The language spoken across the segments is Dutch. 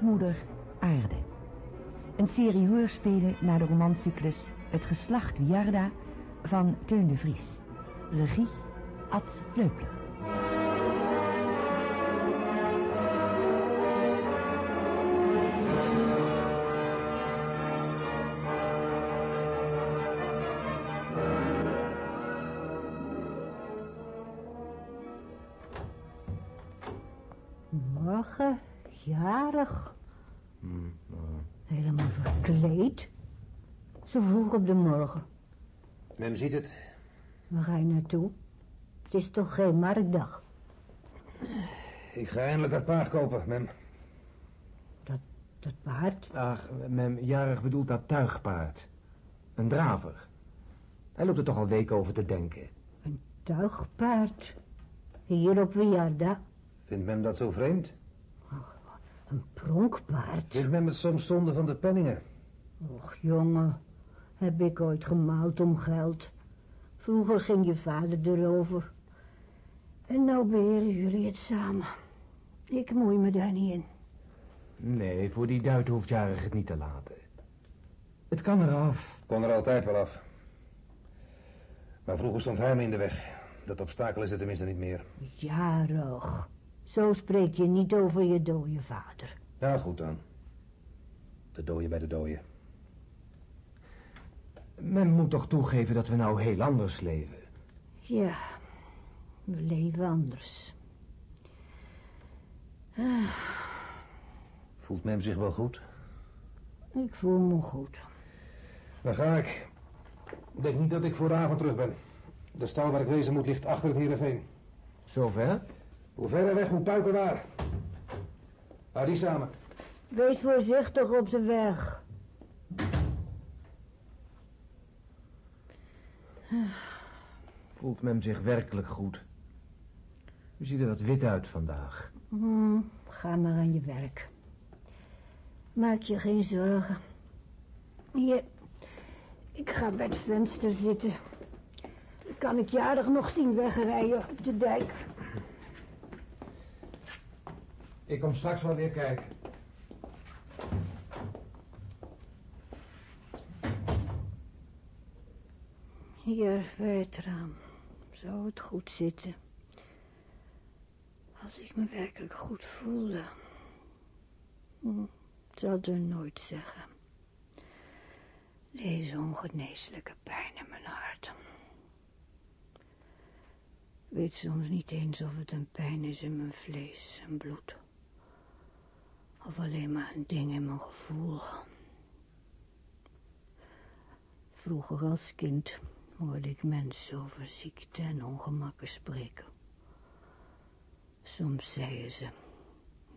Stiefmoeder Aarde. Een serie hoorspelen naar de romancyclus Het geslacht Wiarda van Teun de Vries. Regie Ad Leupler. Zo vroeg op de morgen. Mem ziet het. Waar ga je naartoe? Het is toch geen marktdag? Ik ga eindelijk dat paard kopen, Mem. Dat, dat paard? Ach, mem, jarig bedoelt dat tuigpaard. Een draver. Hij loopt er toch al weken over te denken. Een tuigpaard. Hier op Wiarda. Vindt Mem dat zo vreemd? Een pronkpaard. Vindt Mem het soms zonde van de penningen? Och, jongen. Heb ik ooit gemaald om geld. Vroeger ging je vader erover. En nou beheren jullie het samen. Ik moei me daar niet in. Nee, voor die duit hoeft jarig het niet te laten. Het kan eraf. Kon er altijd wel af. Maar vroeger stond hij me in de weg. Dat obstakel is er tenminste niet meer. Jarig. Zo spreek je niet over je dode vader. Ja, goed dan. De dooie bij de dooie. Men moet toch toegeven dat we nou heel anders leven. Ja, we leven anders. Ah, Voelt Mem zich wel goed? ik voel me goed. Dan ga ik. Ik denk niet dat ik voor de avond terug ben. De stal waar ik wezen moet ligt achter het Heerenveen. Zover? Hoe verder weg, hoe puiken waar. Hou die samen. Wees voorzichtig op de weg. Voelt mem zich werkelijk goed. U ziet er wat wit uit vandaag. Hmm, ga maar aan je werk. Maak je geen zorgen. Hier, ik ga bij het venster zitten. Dan kan ik jarig nog zien wegrijden op de dijk. Ik kom straks wel weer kijken. Hier bij het raam. Zou het goed zitten. Als ik me werkelijk goed voelde. Hm, zal er nooit zeggen. Deze ongeneeslijke pijn in mijn hart. Weet soms niet eens of het een pijn is in mijn vlees en bloed. Of alleen maar een ding in mijn gevoel. Vroeger als kind hoorde ik mensen over ziekte en ongemakken spreken. Soms zeiden ze,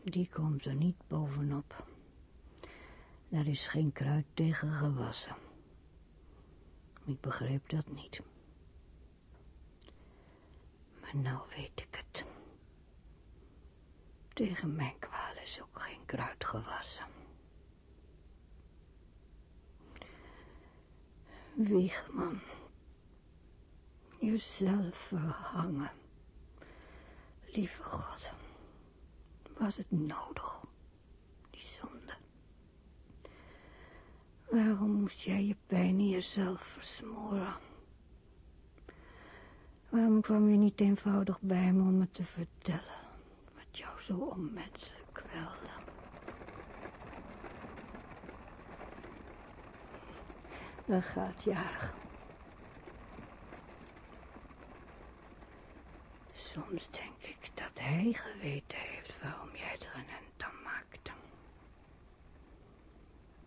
die komt er niet bovenop. Daar is geen kruid tegen gewassen. Ik begreep dat niet. Maar nou weet ik het. Tegen mijn kwaal is ook geen kruid gewassen. Wiegman, jezelf verhangen. Lieve God, was het nodig, die zonde? Waarom moest jij je pijn in jezelf versmoren? Waarom kwam je niet eenvoudig bij me om me te vertellen wat jou zo onmenselijk kwelde? Daar gaat jarig. Soms denk ik dat hij geweten heeft waarom jij er een end aan maakte.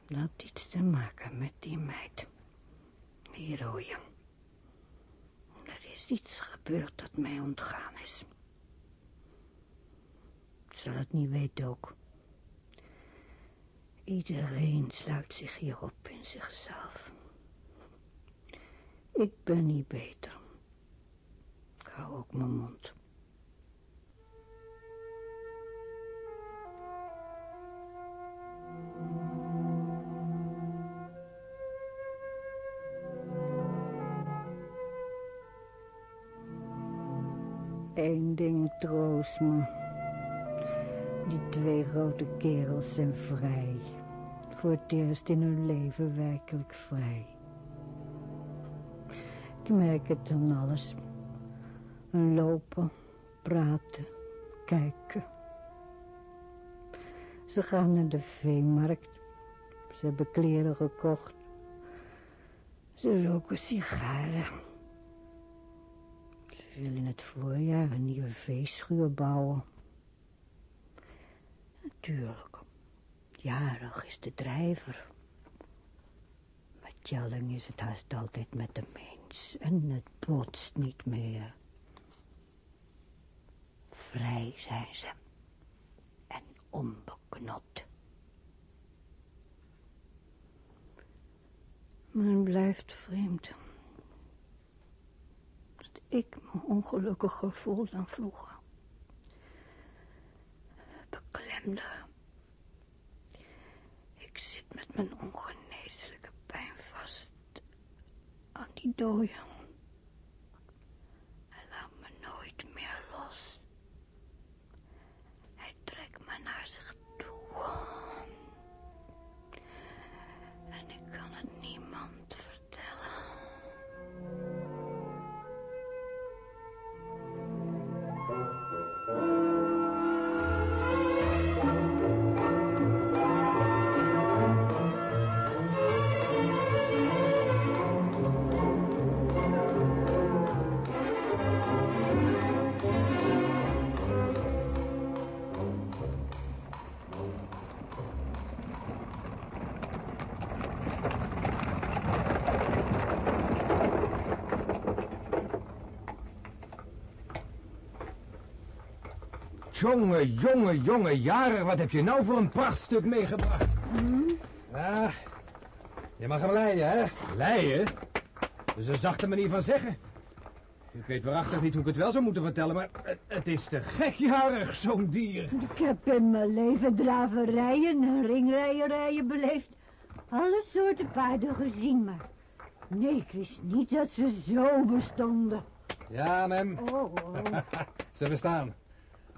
Dat had iets te maken met die meid. Die rode. Er is iets gebeurd dat mij ontgaan is. Ik zal het niet weten ook. Iedereen sluit zich hierop in zichzelf. Ik ben niet beter. Ik hou ook mijn mond. Eén ding troost me. Die twee grote kerels zijn vrij. Voor het eerst in hun leven werkelijk vrij. Ik merk het aan alles. Hun lopen, praten, kijken. Ze gaan naar de veemarkt. Ze hebben kleren gekocht. Ze roken sigaren. Ze willen in het voorjaar een nieuwe veeschuur bouwen. Natuurlijk. Jarig is de drijver. Met Jelling is het haast altijd met de mens. En het botst niet meer. Vrij zijn ze. En onbeknot. Maar het blijft vreemd. Ik me ongelukkiger voel dan vroeger. Beklemder. Ik zit met mijn ongeneeslijke pijn vast aan die dode. Jonge, jonge, jonge jaren, wat heb je nou voor een prachtstuk meegebracht? Ja, je mag hem leiden, hè? Leien? Dat is een zachte manier van zeggen. Ik weet waarachtig niet hoe ik het wel zou moeten vertellen, maar het, het is te gekjarig, zo'n dier. Ik heb in mijn leven draverijen en ringrijerijen beleefd. Alle soorten paarden gezien, maar... Nee, ik wist niet dat ze zo bestonden. Ja, mem. Oh, oh, Ze bestaan.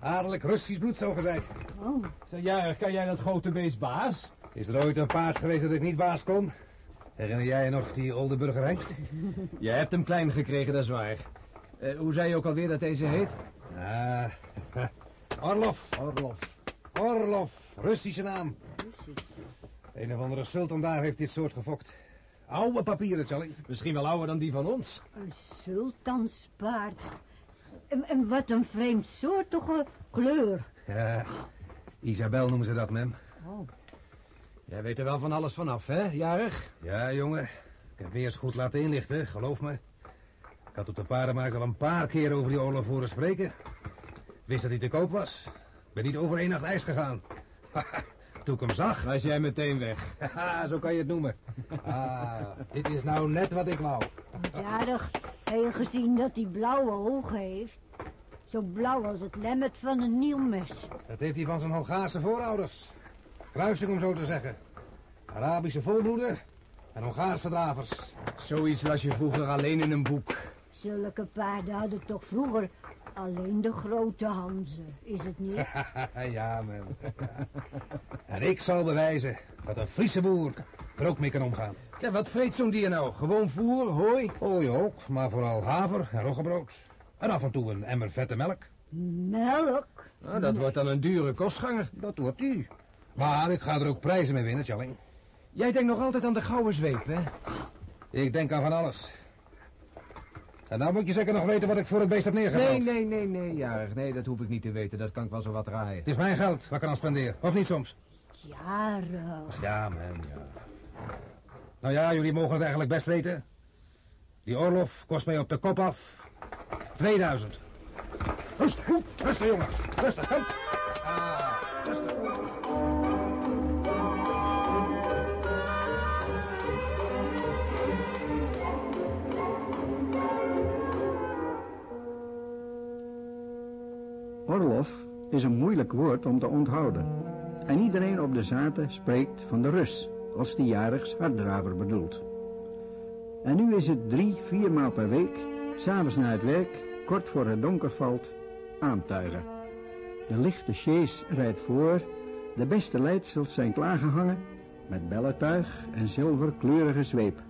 Adellijk Russisch bloed, zo gezegd. oh. Zeg, Jarig, kan jij dat grote beest baas? Is er ooit een paard geweest dat ik niet baas kon? Herinner jij je nog die Oldenburger hengst? Jij hebt hem klein gekregen, dat is waar. Eh, hoe zei je ook alweer dat deze heet? Ah, Orlov. Orlof. Orlov, Russische naam. Een of andere sultan daar heeft dit soort gefokt. Oude papieren, Charlie. Misschien wel ouder dan die van ons. Een sultanspaard. En, en wat een vreemdsoortige kleur. Ja, Isabel noemen ze dat, mem. Oh, Jij weet er wel van alles vanaf, hè, Jarig? Ja, jongen. Ik heb me eerst goed laten inlichten, geloof me. Ik had op de paardenmarkt al een paar keer over die oorlog horen spreken. Wist dat hij te koop was. Ben niet over één nacht ijs gegaan. Toen ik hem zag. Was jij meteen weg. Haha, zo kan je het noemen. Ah, dit is nou net wat ik wou. jarig. Heb je gezien dat hij blauwe ogen heeft? Zo blauw als het lemmet van een nielmes. Dat heeft hij van zijn Hongaarse voorouders. Kruising om zo te zeggen. Arabische volbloeden en Hongaarse dravers. Zoiets las je vroeger alleen in een boek. Zulke paarden hadden toch vroeger alleen de grote Hanzen, is het niet? ja, man. en ik zal bewijzen dat een Friese boer er ook mee kan omgaan. Zeg, wat vreet zo'n dier nou? Gewoon voer, hooi? Ooi ook, maar vooral haver en roggebrood. En af en toe een emmer vette melk. Melk? Nou, dat wordt dan een dure kostganger. Dat wordt die. Maar ik ga er ook prijzen mee winnen, Challing. Jij denkt nog altijd aan de gouden zweep, hè? Ik denk aan van alles. En nou moet je zeker nog weten wat ik voor het beest heb neergehaald. Nee, nee, nee, nee, Jarig. Nee, dat hoef ik niet te weten. Dat kan ik wel zo wat draaien. Het is mijn geld, wat ik aan spendeer. Of niet soms? Jarig. Ja, man, ja. Nou ja, jullie mogen het eigenlijk best weten. Die oorlog kost mij op de kop af 2000. Rustig, rustig jongen. Rustig, kom. Ah, rustig. Orlov is een moeilijk woord om te onthouden. En iedereen op de zaten spreekt van de Rus, als die jarigs harddraver bedoelt. En nu is het drie, vier maal per week, s'avonds na het werk, kort voor het donker valt, aantuigen. De lichte sjees rijdt voor, de beste leidsels zijn klaargehangen met belletuig en zilverkleurige zweep.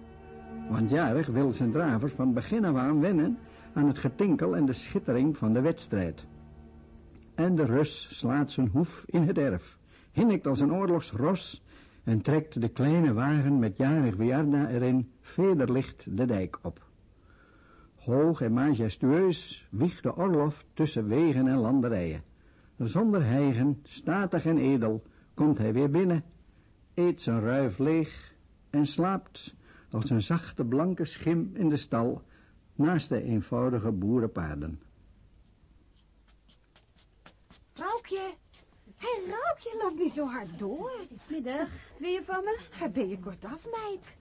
Want jarig wil zijn draver van begin af aan wennen aan het getinkel en de schittering van de wedstrijd. En de Rus slaat zijn hoef in het erf, hinnikt als een oorlogsros en trekt de kleine wagen met jarig Wiarda erin vederlicht de dijk op. Hoog en majestueus wiegt de Orlof tussen wegen en landerijen. Zonder hijgen, statig en edel, komt hij weer binnen, eet zijn ruif leeg en slaapt als een zachte blanke schim in de stal naast de eenvoudige boerenpaarden. Raukje! Hé, hey, Raukje, loop niet zo hard door. Middag, je van me? Ben je kortaf, meid?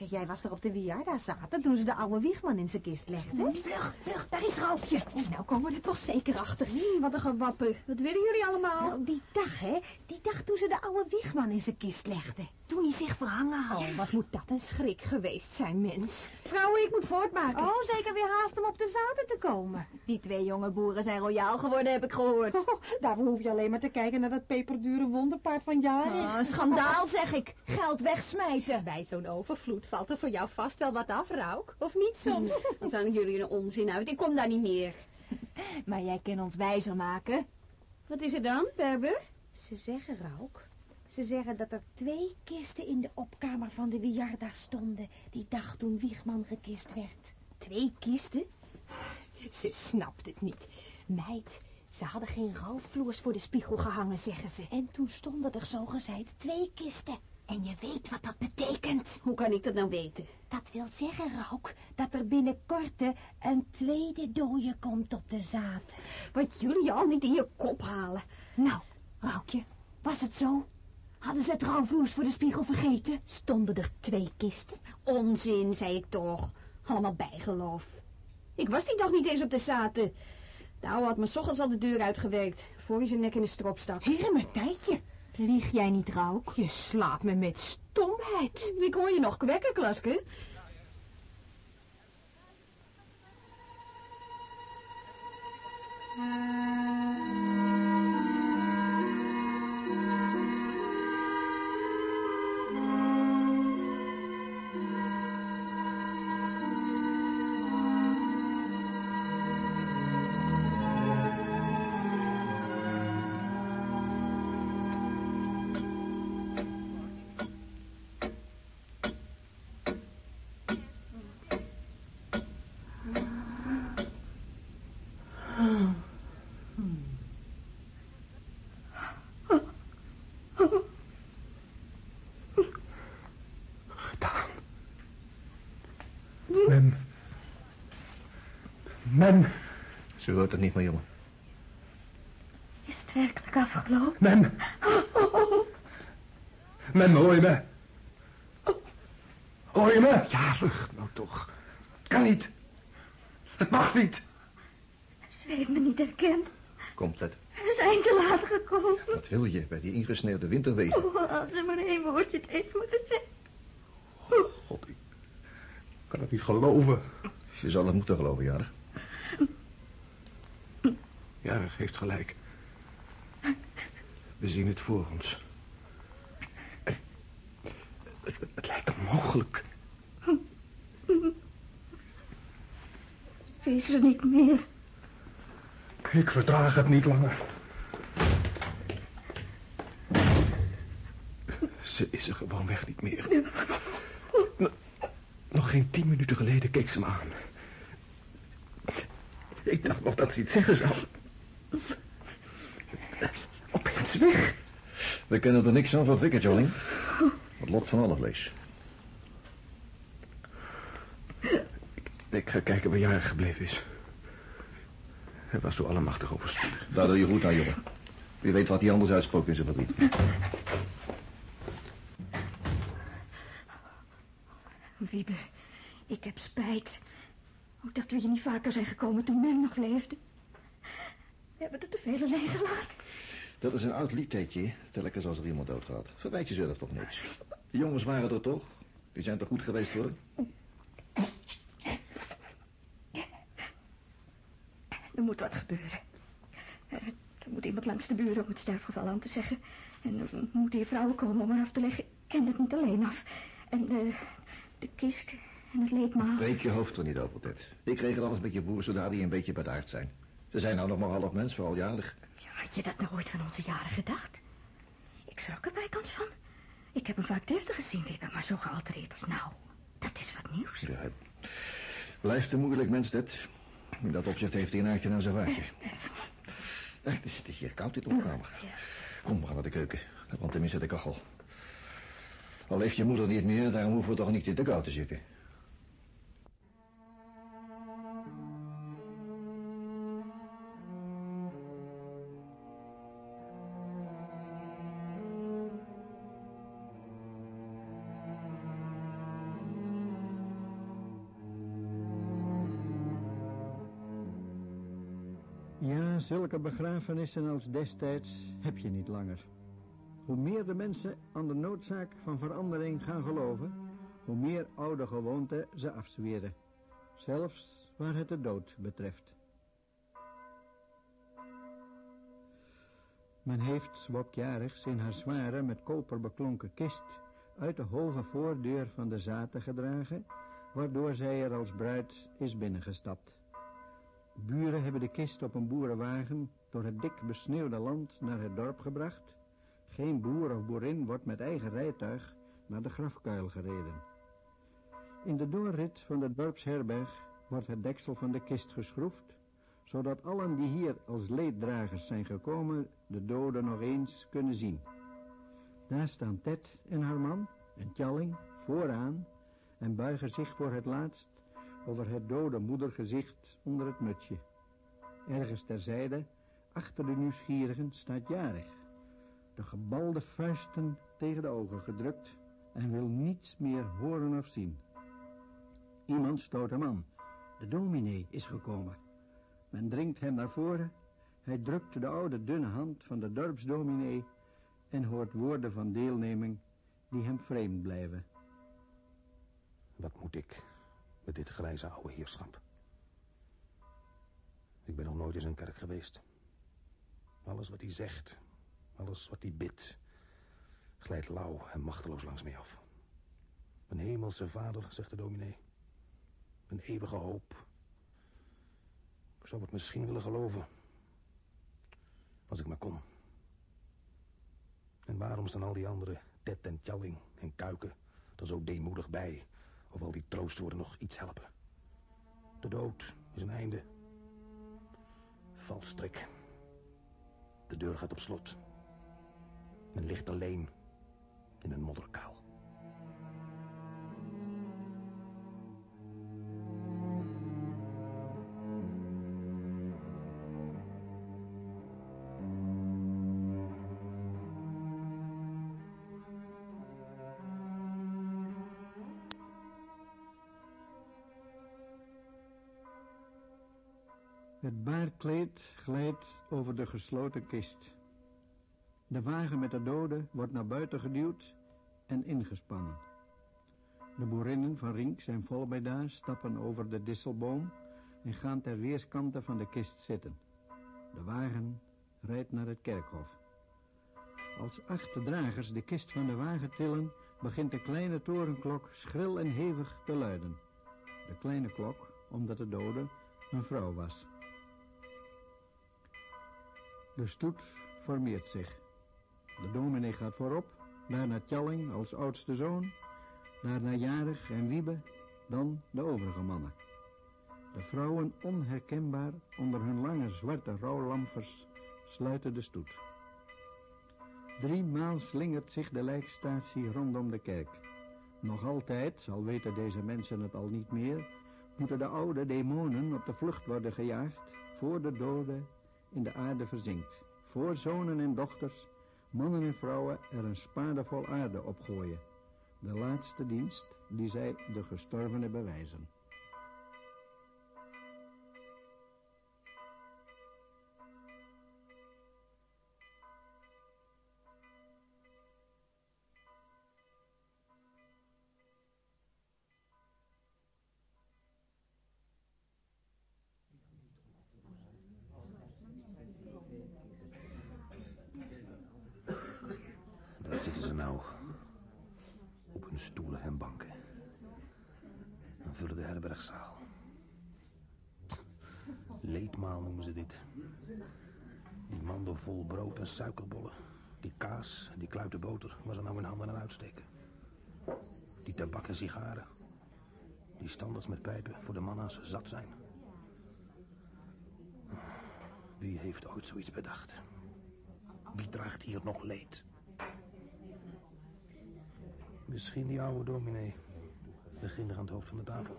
Zeg, jij was er op de Wiarda zaten toen ze de oude wiegman in zijn kist legden. Vlug, vlug, daar is Raukje. Nou komen we er toch zeker achter. Nee, wat een gewapper. Wat willen jullie allemaal? Nou, die dag, hè? Die dag toen ze de oude wiegman in zijn kist legden. Toen hij zich verhangen had. Oh, wat moet dat een schrik geweest zijn, mens. Vrouwen, ik moet voortmaken. Oh, zeker weer haast om op de zaten te komen. Die twee jonge boeren zijn royaal geworden, heb ik gehoord. Oh, daarvoor hoef je alleen maar te kijken naar dat peperdure wonderpaard van jaren. Oh, een schandaal, zeg ik. Geld wegsmijten. Bij zo'n overvloed valt er voor jou vast wel wat af, Rauk. Of niet soms? Dan zijn jullie een onzin uit. Ik kom daar niet meer. Maar jij kan ons wijzer maken. Wat is er dan, Berber? Ze zeggen, Rauk, ze zeggen dat er twee kisten in de opkamer van de Wiarda stonden... die dag toen Wiegman gekist werd. Twee kisten? Ze snapt het niet. Meid, ze hadden geen rouwvloers voor de spiegel gehangen, zeggen ze. En toen stonden er zogezegd twee kisten. En je weet wat dat betekent. Hoe kan ik dat nou weten? Dat wil zeggen, Rauk, dat er binnenkort een tweede dooie komt op de zaad. Wat jullie al niet in je kop halen. Nou, Raukje, was het zo? Hadden ze het rouwvloers voor de spiegel vergeten? Stonden er twee kisten? Onzin, zei ik toch. Allemaal bijgeloof. Ik was die dag niet eens op de zaten. De ouwe had me s ochtends al de deur uitgewerkt, voor hij zijn nek in de strop stak. Heer, mijn tijdje. Lieg jij niet, Rauk? Je slaapt me met stomheid. Ik hoor je nog kwekken, Klaske. Mem. Ze hoort het niet meer, jongen. Is het werkelijk afgelopen? Mem. Mem, hoor je me? Hoor je me? Jarig, nou toch. Het kan niet. Het mag niet. Ze heeft me niet herkend. Komt het. We zijn te laat gekomen. Wat wil je bij die ingesneeuwde winterwegen? Oh, als ze maar één woordje tegen me gezegd. God, ik kan het niet geloven. Je zal het moeten geloven, Jarig. Jarig heeft gelijk. We zien het voor ons. Het, het, het lijkt onmogelijk. Ze is er niet meer. Ik verdraag het niet langer. Ze is er gewoonweg niet meer. Nog- Nog geen tien minuten geleden keek ze me aan. Ik dacht nog dat ze iets zeggen zou. Opeens weg. We kennen er niks aan van Rickert, Jolling. Het lot van alle vlees. Ik ga kijken waar Jarig gebleven is. Hij was zo allemachtig overstuur. Daar doe je goed aan, jongen. Wie weet wat hij anders uitspookt in zijn verdriet. Wiebe, ik heb spijt. Oh, dat we hier niet vaker zijn gekomen toen men nog leefde. Veel alleen gelaten. Dat is een oud liedtekje, telkens als er iemand doodgaat. Verwijt jezelf toch niks. De jongens waren er toch? Die zijn toch goed geweest voor? Er moet wat gebeuren. Er moet iemand langs de buren om het sterfgeval aan te zeggen. En er moeten hier vrouwen komen om er af te leggen. Ik ken het niet alleen af. En de, de kist en het leedmaal. Breek je hoofd er niet over, Ted. Ik regel alles met je broer zodra die een beetje bedaard zijn. Ze zijn nou nog maar half mens, vooral jarig. Ja, had je dat nou ooit van onze jaren gedacht? Ik schrok er bijkans van. Ik heb hem vaak deftig gezien, Wibbe, maar zo gealtereerd als nou. Dat is wat nieuws. Ja, blijft een moeilijk mens, Ted. In dat opzicht heeft hij een uitje naar zijn waardje. Eh, Het is, het is hier koud in de opkamer. Kom, we gaan naar de keuken. Brandt tenminste de kachel. Al leeft je moeder niet meer, daarom hoeven we toch niet in de kou te zitten. Zulke begrafenissen als destijds heb je niet langer. Hoe meer de mensen aan de noodzaak van verandering gaan geloven, hoe meer oude gewoonten ze afzweren. Zelfs waar het de dood betreft. Men heeft zwokjarigs in haar zware met koper beklonken kist uit de hoge voordeur van de zaten gedragen, waardoor zij er als bruid is binnengestapt. Buren hebben de kist op een boerenwagen door het dik besneeuwde land naar het dorp gebracht. Geen boer of boerin wordt met eigen rijtuig naar de grafkuil gereden. In de doorrit van de dorpsherberg wordt het deksel van de kist geschroefd, zodat allen die hier als leeddragers zijn gekomen de doden nog eens kunnen zien. Daar staan Ted en haar man en Tjalling vooraan en buigen zich voor het laatst over het dode moedergezicht onder het mutsje. Ergens terzijde, achter de nieuwsgierigen, staat Jarig. De gebalde vuisten tegen de ogen gedrukt en wil niets meer horen of zien. Iemand stoot hem aan. De dominee is gekomen. Men dringt hem naar voren. Hij drukt de oude dunne hand van de dorpsdominee en hoort woorden van deelneming die hem vreemd blijven. Wat moet ik met dit grijze oude heerschap? Ik ben nog nooit in zijn kerk geweest. Alles wat hij zegt, alles wat hij bidt, glijdt lauw en machteloos langs mij af. Mijn hemelse vader, zegt de dominee. Mijn eeuwige hoop. Ik zou het misschien willen geloven. Als ik maar kon. En waarom staan al die anderen, Ted en Tjalling en Kuiken, er zo deemoedig bij... of al die troostwoorden nog iets helpen? De dood is een einde. Valstrik. De deur gaat op slot. Men ligt alleen in een modderkuil. Baarkleed glijdt over de gesloten kist. De wagen met de doden wordt naar buiten geduwd en ingespannen. De boerinnen van Rink zijn vol bij daar, stappen over de disselboom en gaan ter weerskanten van de kist zitten. De wagen rijdt naar het kerkhof. Als acht dragers de kist van de wagen tillen, begint de kleine torenklok schril en hevig te luiden. De kleine klok, omdat de dode een vrouw was. De stoet formeert zich. De dominee gaat voorop, daarna Tjalling als oudste zoon, daarna Jarig en Wiebe, dan de overige mannen. De vrouwen onherkenbaar onder hun lange zwarte rouwlampers sluiten de stoet. Driemaal slingert zich de lijkstatie rondom de kerk. Nog altijd, al weten deze mensen het al niet meer, moeten de oude demonen op de vlucht worden gejaagd voor de dode in de aarde verzinkt. Voor zonen en dochters, mannen en vrouwen er een spade vol aarde opgooien. De laatste dienst die zij de gestorvenen bewijzen. Suikerbollen. Die kaas en die kluiten boter waar ze nou hun handen aan uitsteken. Die tabak en sigaren. Die standaards met pijpen voor de mannen zat zijn. Wie heeft ooit zoiets bedacht? Wie draagt hier nog leed? Misschien die oude dominee. De ginder aan het hoofd van de tafel.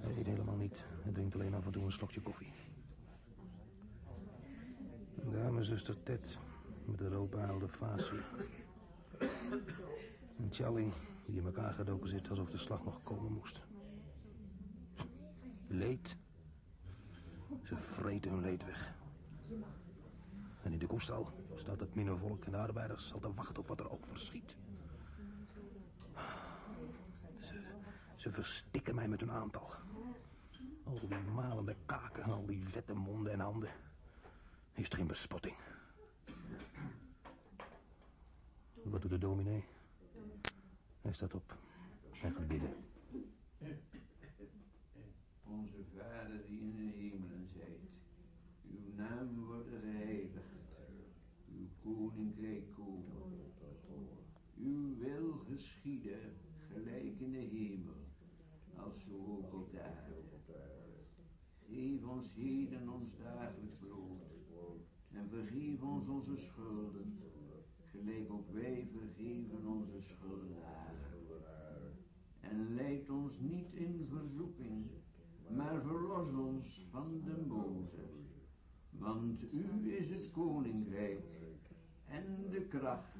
Hij eet helemaal niet. Hij drinkt alleen af en toe een slokje koffie. Daar mijn zuster Ted met de roodbehuilde facie. En Tjalling die in elkaar gedoken zit alsof de slag nog komen moest. Leed. Ze vreten hun leed weg. En in de koestal staat het minnevolk en de arbeiders al te wachten op wat er ook verschiet. Ze, ze verstikken mij met hun aantal. Al die malende kaken, al die vette monden en handen. Is geen bespotting? Wat doet de dominee? Hij staat op en gaat bidden. Onze Vader die in de hemelen zijt, uw naam wordt geheiligd, uw koninkrijk komen. Uw wil geschieden, gelijk in de hemel, als zo ook op de aarde. Geef ons heden ons vergeef ons onze schulden, gelijk ook wij vergeven onze schuldenaren. En leid ons niet in verzoeking, maar verlos ons van de boze. Want u is het koninkrijk, en de kracht,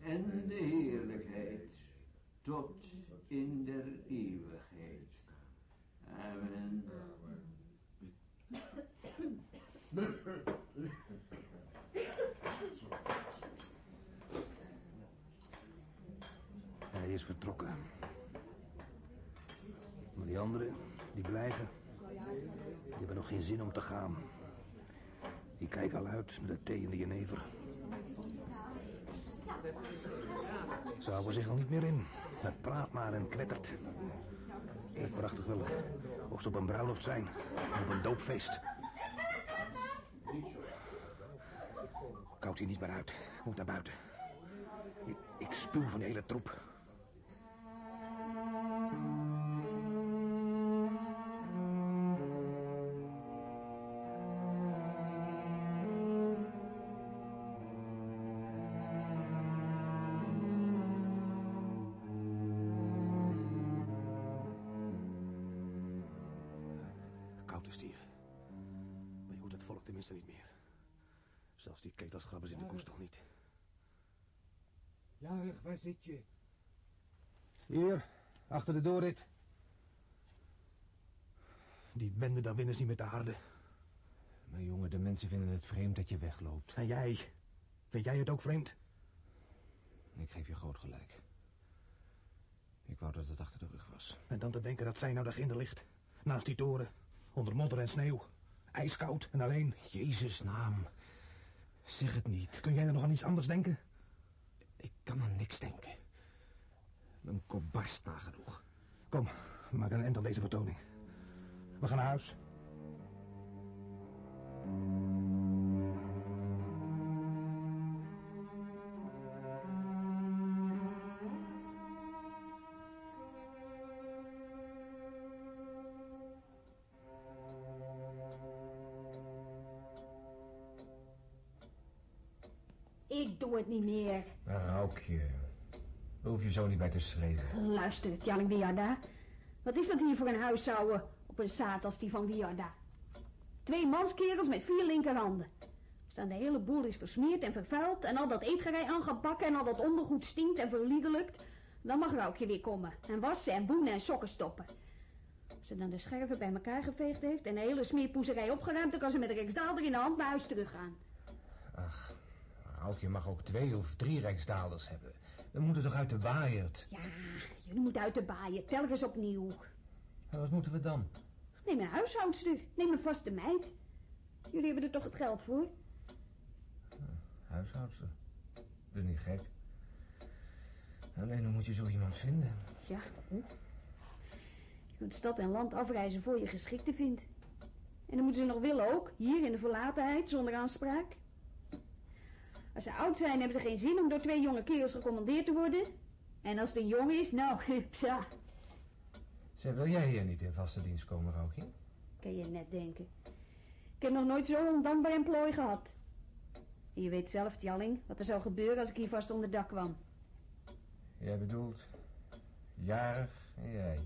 en de heerlijkheid, tot in der eeuwigheid. Amen. is vertrokken. Maar die anderen, die blijven. Die hebben nog geen zin om te gaan. Die kijken al uit naar de thee en de jenever. Ze houden zich al niet meer in. Het praat maar en kwettert. Het is prachtig wel. Of ze op een bruiloft zijn. Op een doopfeest. Koud hier niet meer uit. Ik moet naar buiten. Ik, ik spuw van de hele troep. Achter de doorrit. Die bende daar binnen is niet meer te harde. Maar jongen, de mensen vinden het vreemd dat je wegloopt. En jij? Vind jij het ook vreemd? Ik geef je groot gelijk. Ik wou dat het achter de rug was. En dan te denken dat zij nou daar ginder ligt. Naast die toren. Onder modder en sneeuw. Ijskoud en alleen. Jezus naam. Zeg het niet. Kun jij er nog aan iets anders denken? Ik kan aan niks denken. Mijn kop barst nagenoeg. Kom, maken een end aan deze vertoning. We gaan naar huis. Ik doe het niet meer. Nou, Aukje. Daar hoef je zo niet bij te schreeuwen. Luister, Tjalling Wiarda. Wat is dat hier voor een huishouden op een zaad als die van Wiarda? Twee manskerels met vier linkerhanden. Als dan de hele boel is versmeerd en vervuild... en al dat eetgerei aangebakken en al dat ondergoed stinkt en verliegelijkt... dan mag Raukje weer komen en wassen en boenen en sokken stoppen. Als ze dan de scherven bij elkaar geveegd heeft... en de hele smeerpoezerij opgeruimd... dan kan ze met de Rijksdaalder in de hand naar huis teruggaan. Ach, Aukje mag ook twee of drie rijksdaalders hebben. We moeten toch uit de waaierd. Ja, jullie moeten uit de baaien, telkens opnieuw. En wat moeten we dan? Neem een huishoudster, neem een vaste meid. Jullie hebben er toch het geld voor? Huishoudster. Dat is niet gek. Alleen hoe moet je zo iemand vinden? Ja, hoe? Je kunt stad en land afreizen voor je geschikte vindt. En dan moeten ze nog willen ook, hier in de verlatenheid, zonder aanspraak. Als ze oud zijn, hebben ze geen zin om door twee jonge kerels gecommandeerd te worden. En als het een jong is, nou, psa, Zeg, wil jij hier niet in vaste dienst komen, Rookje? kan je net denken. Ik heb nog nooit zo'n ondankbaar emplooi gehad. En je weet zelf, Tjalling, wat er zou gebeuren als ik hier vast onder dak kwam. Jij bedoelt jarig en jij.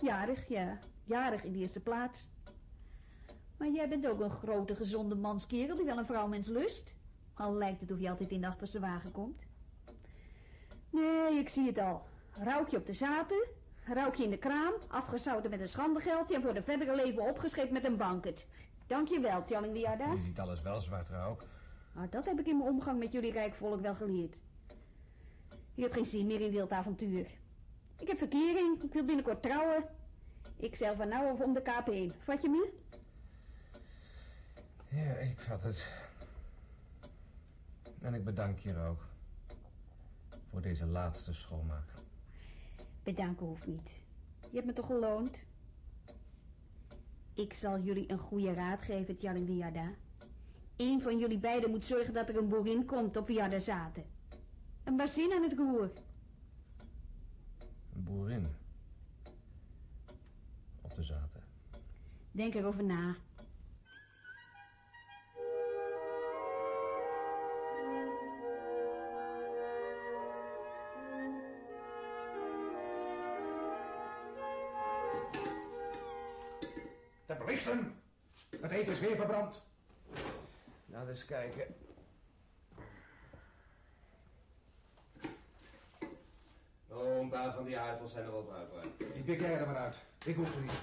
Jarig, ja. Jarig in de eerste plaats. Maar jij bent ook een grote, gezonde manskerel die wel een vrouwmens lust. Al lijkt het of je altijd in de achterste wagen komt. Nee, ik zie het al. Rook je op de zaten, rook je in de kraam, afgezouten met een schandegeldje en voor de verdere leven opgescheept met een banket. Dank je wel, Tjalling de Jarda. Je ziet alles wel zwart rook. Ah, dat heb ik in mijn omgang met jullie rijk volk wel geleerd. Ik heb geen zin meer in wild avontuur. Ik heb verkering, ik wil binnenkort trouwen. Ik zeil van nou of om de kaap heen. Vat je me? Ja, ik vat het. En ik bedank je ook. Voor deze laatste schoonmaak. Bedanken hoeft niet. Je hebt me toch geloond? Ik zal jullie een goede raad geven, Tjalling Wiarda. Eén van jullie beiden moet zorgen dat er een boerin komt op Wiarda zaten. Een bazin aan het roer. Een boerin. Op de zaten. Denk erover na. De bliksem! Het eten is weer verbrand. Nou, eens kijken. Oh, een paar van die aardappels zijn er al bruikbaar. Die pik jij er maar uit. Ik hoef ze niet.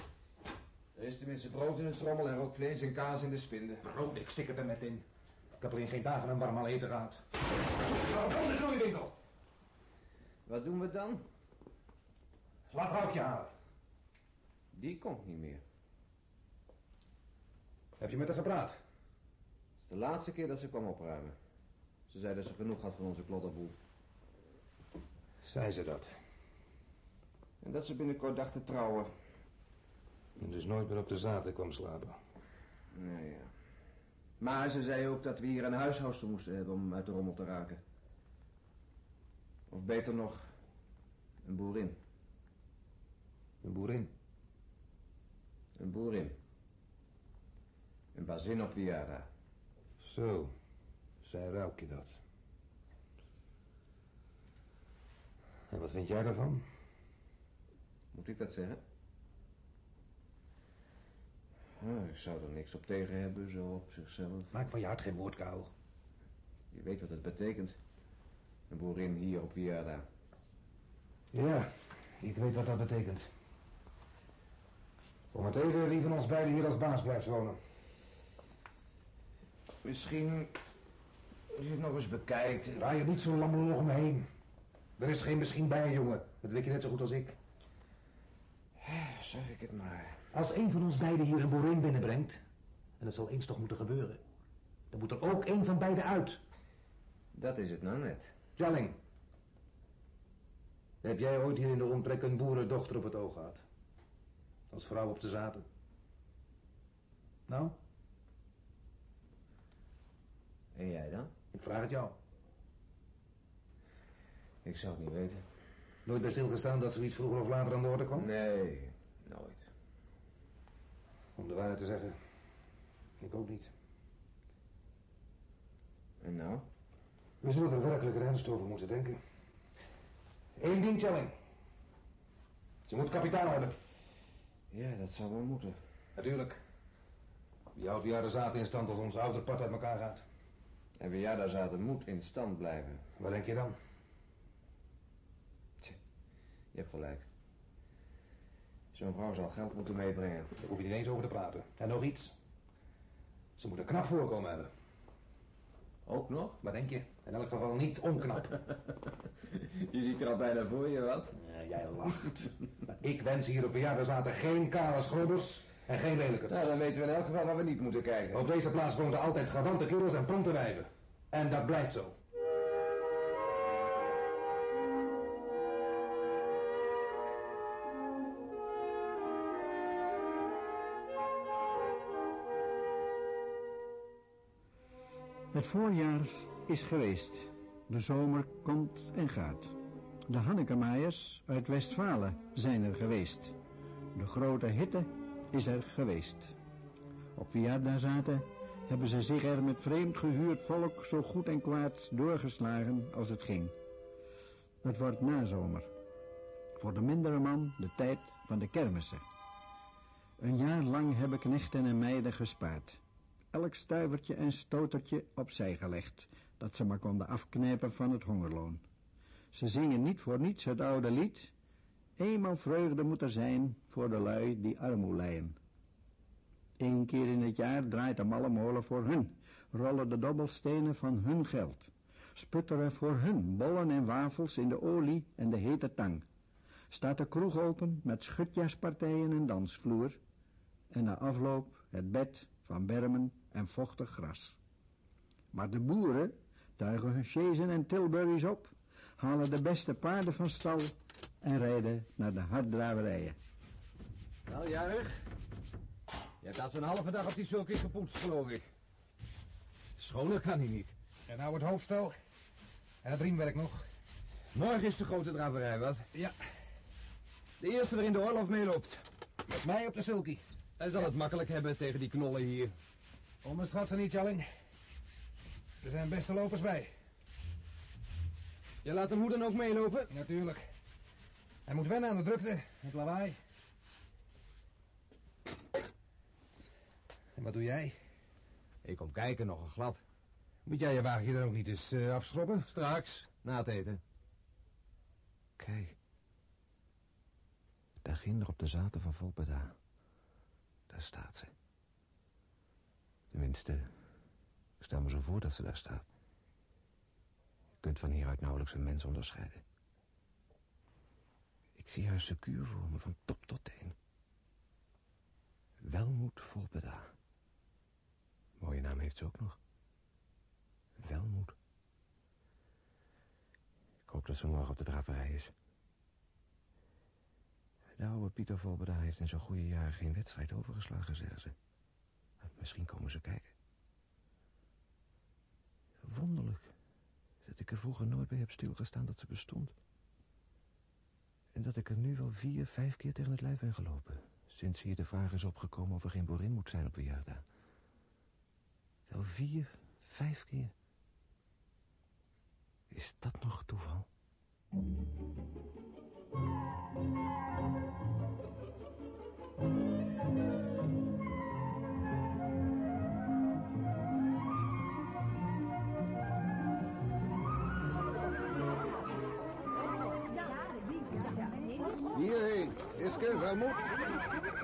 Er is tenminste brood in de trommel en ook vlees en kaas in de spinde. Brood, ik stik het er net in. Ik heb er in geen dagen een warm al eten gehad. Waarom de knoeiwinkel? Wat doen we dan? Laat Roukje halen. Die komt niet meer. Heb je met haar gepraat? Het is de laatste keer dat ze kwam opruimen. Ze zei dat ze genoeg had van onze klodderboel. Zei ze dat? En dat ze binnenkort dacht te trouwen. En dus nooit meer op de zaten kwam slapen. Nee, ja. Maar ze zei ook dat we hier een huishoudster moesten hebben om uit de rommel te raken. Of beter nog, een boerin. Een boerin. Een boerin. Een bazin op Wiara. Zo, zei Roukje dat. En wat vind jij daarvan? Moet ik dat zeggen? Ah, ik zou er niks op tegen hebben, zo op zichzelf. Maak van je hart geen woord, Kuil. Je weet wat het betekent. Een boerin hier op Wiara. Ja, ik weet wat dat betekent. Om het even wie van ons beiden hier als baas blijft wonen. Misschien, als je het nog eens bekijkt... Draai er niet zo lammeloog omheen. Er is geen misschien bij, jongen. Dat weet je net zo goed als ik. Zeg ik het maar. Als een van ons beiden hier een boerin binnenbrengt... en dat zal eens toch moeten gebeuren... dan moet er ook een van beiden uit. Dat is het nou net. Jalling. Heb jij ooit hier in de omtrek een boerendochter op het oog gehad? Als vrouw op de zaten? Nou, En jij dan? ik vraag het jou. Ik zou het niet weten. Nooit bij stilgestaan dat zoiets vroeger of later aan de orde kwam? Nee, nooit. Om de waarheid te zeggen, ik ook niet. En nou? We zullen er werkelijk ernstig over moeten denken. Eén ding. Ze moet kapitaal hebben. Ja, dat zou wel moeten. Natuurlijk. Wie houdt jaren zaten in stand als ons oude part uit elkaar gaat? En zaten moet in stand blijven. Wat denk je dan? Je hebt gelijk. Zo'n vrouw zal geld moeten meebrengen. Daar hoef je niet eens over te praten. En nog iets. Ze moet een knap voorkomen hebben. Ook nog? Wat denk je? In elk geval niet onknap. Je ziet er al bijna voor je wat. Ja, jij lacht. Ik wens hier op zaten geen kale schrobbers en geen lelijke. Nou, dan weten we in elk geval waar we niet moeten kijken. Op deze plaats woonden altijd gewante kerels en prompte wijven. En dat blijft zo. Het voorjaar is geweest. De zomer komt en gaat. De Hannekemaaiers uit Westfalen zijn er geweest. De grote hitte is er geweest. Op Viarda zaten hebben ze zich er met vreemd gehuurd volk zo goed en kwaad doorgeslagen als het ging. Het wordt nazomer. Voor de mindere man de tijd van de kermissen. Een jaar lang hebben knechten en meiden gespaard. Elk stuivertje en stotertje opzij gelegd, dat ze maar konden afknijpen van het hongerloon. Ze zingen niet voor niets het oude lied. Eenmaal vreugde moet er zijn voor de lui die armoe lijden. Eén keer in het jaar draait de malle molen voor hun, rollen de dobbelstenen van hun geld. Sputteren voor hun bollen en wafels in de olie en de hete tang. Staat de kroeg open met schutjaspartijen en dansvloer. En na afloop het bed van bermen en vochtig gras. Maar de boeren tuigen hun chaisen en tilburys op, halen de beste paarden van stal en rijden naar de harddraverijen. Wel, Jarig. Je hebt al zo'n halve dag op die zulke gepoetst, geloof ik. Schoner kan hij niet. En nou het hoofdstel. En het riemwerk nog. Morgen is de grote draverij, wat? Ja. De eerste waarin de oorlog meeloopt. Met mij op de sulky. Hij zal het makkelijk hebben tegen die knollen hier. Onderschat ze niet, Jalling. Er zijn beste lopers bij. Je laat hem hoe dan ook meelopen? Natuurlijk. Hij moet wennen aan de drukte, het lawaai. En wat doe jij? Ik kom kijken, nog een glad. Moet jij je wagentje dan ook niet eens uh, afschroppen? Straks, na het eten. Kijk. Daar ginder op de zaten van Volpeda. Daar staat ze. Tenminste, ik stel me zo voor dat ze daar staat. Je kunt van hieruit nauwelijks een mens onderscheiden. Ik zie haar secuur voor me, van top tot teen. Welmoed Volpeda. Mooie naam heeft ze ook nog. Welmoed. Ik hoop dat ze morgen op de draverij is. De oude Pieter Volbeda heeft in zo'n goede jaren geen wedstrijd overgeslagen, zeggen ze. Misschien komen ze kijken. Wonderlijk dat ik er vroeger nooit bij heb stilgestaan dat ze bestond. En dat ik er nu wel vier, vijf keer tegen het lijf ben gelopen... sinds hier de vraag is opgekomen of er geen borin moet zijn op Weerda. Wel vier, vijf keer. Is dat nog toeval? Iske, welmoed.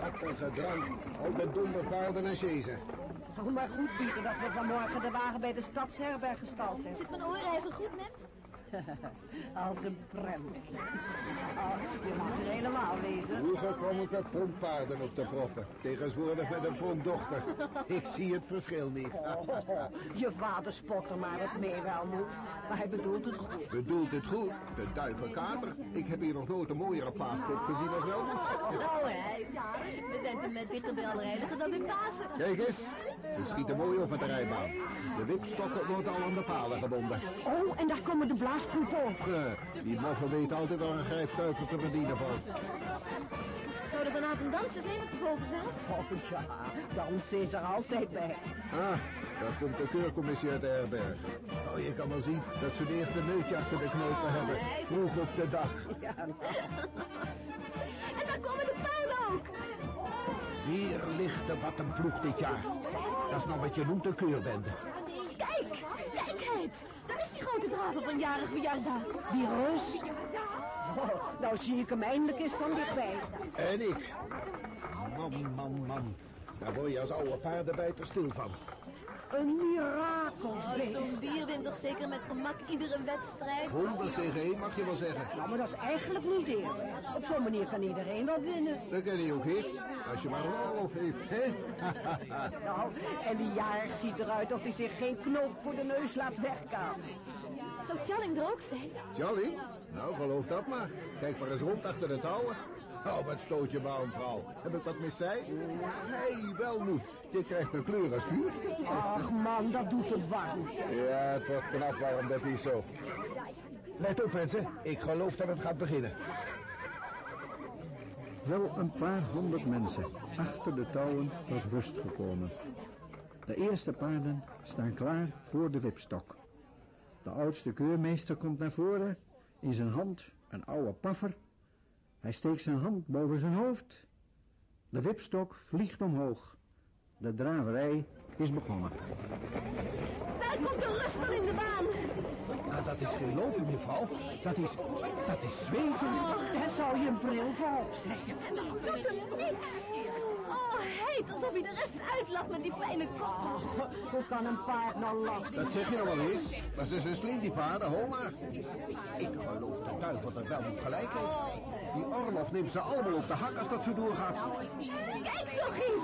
Wat een gedrang. Al de domme paarden en chaisen. Oh, maar goed, Pieter, dat we vanmorgen de wagen bij de stadsherberg gestald hebben. Zit mijn oorreizer goed, Mem? Als een prem. Oh, je mag er helemaal lezen. Vroeger kwam ik met pronkpaarden op te proppen. Tegenwoordig met een pronkdochter. Ik zie het verschil niet. Oh, je vader spot er maar het mee wel moet. Maar hij bedoelt het goed. Bedoelt het goed? De duivenkater. Ik heb hier nog nooit een mooiere paaskop gezien als wel. Oh, hè. We zijn toen met dichter bij alle heiligen dan in Pasen. Kijk eens. Ze schieten mooi op met de rijbaan. De wipstokken worden al aan de palen gebonden. Oh, en daar komen de blaasproepen die moffen weten altijd wel een grijpstuiver te verdienen van. Zou er vanavond dansen zijn op de bovenzaal? Oh ja, dansen is er altijd bij. Ah, daar komt de keurcommissie uit de herberg. Oh, je kan wel zien dat ze de eerste neutje achter de knopen hebben. Vroeg op de dag. Ja. en daar komen de paarden ook. Weer ligt de wattenploeg dit jaar. Dat is nou wat je noemt een keurbende. Kijk, kijk het. Daar is die grote draver van jarig Viarda. Die Roos? Oh, nou zie ik hem eindelijk eens van dichtbij. En ik. Man, man, man. Daar word je als oude paardenbijter stil van. Een mirakelsbeest. Oh, Zo'n dier wint toch zeker met gemak iedere wedstrijd? 100 tegen 1 mag je wel zeggen. Nou, maar dat is eigenlijk niet eerlijk. Op zo'n manier kan iedereen wel winnen. Dat kan hij ook eens. Als je maar een oorlog heeft, hè? nou, en die jarig ziet eruit of hij zich geen knoop voor de neus laat weggaan. Zou Tjalling er ook zijn? Tjalling? Nou, geloof dat maar. Kijk maar eens rond achter de touwen. Oh, wat stoot je vrouw? Heb ik wat miszij? Hé, hey, Welmoed. Je krijgt een kleur als vuur. Ach man, dat doet het warm. Ja, het wordt knap warm, dat is zo. Let op, mensen. Ik geloof dat het gaat beginnen. Wel een paar honderd mensen achter de touwen tot rust gekomen. De eerste paarden staan klaar voor de wipstok. De oudste keurmeester komt naar voren, in zijn hand een oude paffer. Hij steekt zijn hand boven zijn hoofd. De wipstok vliegt omhoog. De draverij is begonnen. Daar komt de rust van in de baan. Nou, dat is geen lopen, mevrouw. Dat is, dat is zweven. Daar zou je een bril voor opsteken. Dat doet hem niks. Oh, heet, alsof hij de rest uitlacht met die fijne kop. Hoe kan een paard nou lachen? Dat zeg je nog wel eens. Maar ze zijn slim, die paarden, hoor maar. Ik geloof de duivel dat wel niet gelijk heeft. Die Orlof neemt ze allemaal op de hak als dat zo doorgaat. Kijk toch eens.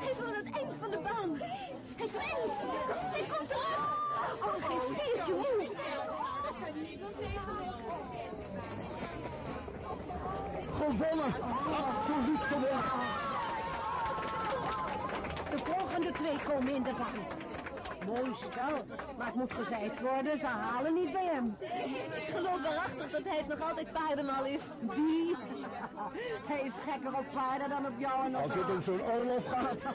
Hij is al aan het eind van de baan. Hij zwemt. Hij komt terug. Oh, geen spiertje moe. Gewonnen! Absoluut gewonnen! De volgende twee komen in de baan. Mooi stel, maar het moet gezegd worden, ze halen niet bij hem. Ik geloof waarachtig dat hij het nog altijd paardenmal is. Die? Hij is gekker op paarden dan op jou en op Als het om zo'n Orlof gaat.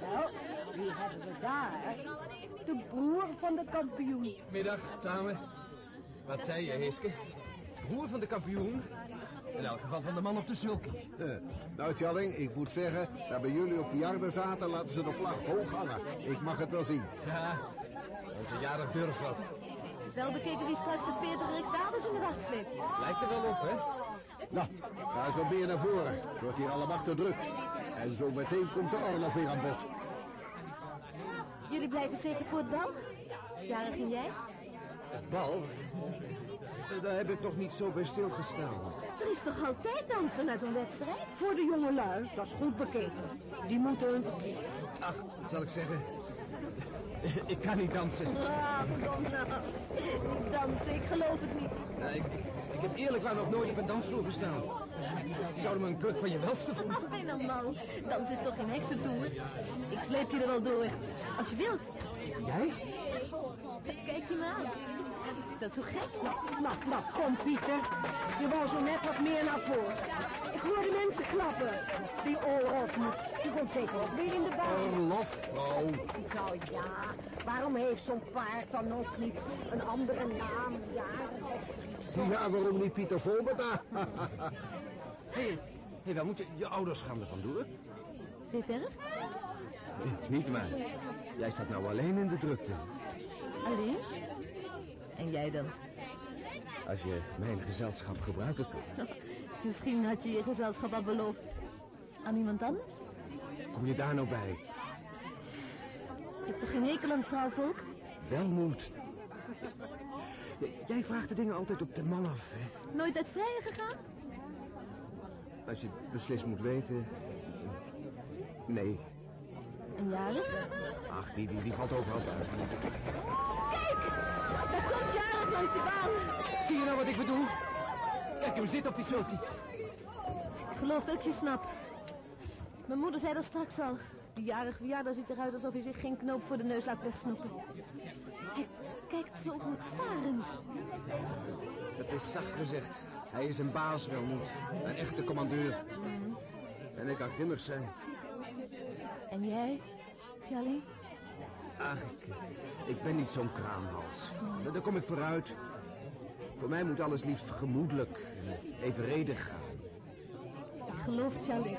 Wel, wie hebben we daar? De broer van de kampioen. Middag, samen. Wat zei je, Hiske? Broer van de kampioen? In elk geval van de man op de sulky. Eh, Nou, Tjalling, ik moet zeggen, daar bij jullie op de jarden zaten, laten ze de vlag hoog hangen. Ik mag het wel zien. Ja, onze jarig durft wat. Het is wel bekeken wie straks de 40 Rijksdaalders in de wacht sleept. Lijkt er wel op, hè? Nou, ga zo meer naar voren. Het wordt hier allemaal te druk. En zo meteen komt de Orlof weer aan bod. Jullie blijven zeker voor het bal? Jarig en jij? Het bal? Daar heb ik toch niet zo bij stilgestaan. Er is toch altijd dansen na zo'n wedstrijd? Voor de jongelui, dat is goed bekeken. Die moeten hun. Ach, wat zal ik zeggen? Ik kan niet dansen. Ah, verdomd nou. Niet dansen, ik geloof het niet. Nee, ik, ik heb eerlijk waar nog nooit op een dansvloer gestaan. Zouden me een kruk van je welste voelen? Ach, man. Dansen is toch geen heksentoer? Ik sleep je er wel door. Als je wilt. Jij? Kijk je me aan. Is dat zo gek? Nou, nou, kom Pieter. Je wou zo net wat meer naar voren. Ik hoor de mensen klappen. Die Orlof moet. Die komt zeker ook weer in de baan. Orlof, vrouw. Nou ja, waarom heeft zo'n paard dan ook niet een andere naam? Ja, Ja, waarom niet Pieter Volbert aan? Hé, hey, waar moeten je ouders gaan er? Vind je het erg? Niet mij. Jij staat nou alleen in de drukte. Alleen? En jij dan? Als je mijn gezelschap gebruiken kunt. Misschien had je je gezelschap al beloofd aan iemand anders? Kom je daar nou bij? Je hebt toch geen hekel aan vrouwvolk? Welmoed. Jij vraagt de dingen altijd op de man af, hè? Nooit uit vrijen gegaan? Als je het beslist moet weten... Nee. En jarig? Ach, die, die, die valt overal buiten. Kijk! Daar komt jarig langs de baan. Zie je nou wat ik bedoel? Kijk hem zitten op die sulky. Ik geloof dat ik je snap. Mijn moeder zei dat straks al. Die jarige verjaardag ziet eruit alsof hij zich geen knoop voor de neus laat wegsnoepen. Hij kijkt zo goedvarend. Dat is zacht gezegd. Hij is een baas, Welmoed. Een echte commandeur. En ik kan grimmig zijn. En jij, Tjalli? Ach, ik, ik ben niet zo'n kraamhals. Daar- Daar kom ik vooruit. Voor mij moet alles liefst gemoedelijk en evenredig gaan. Ik geloof, Tjalli.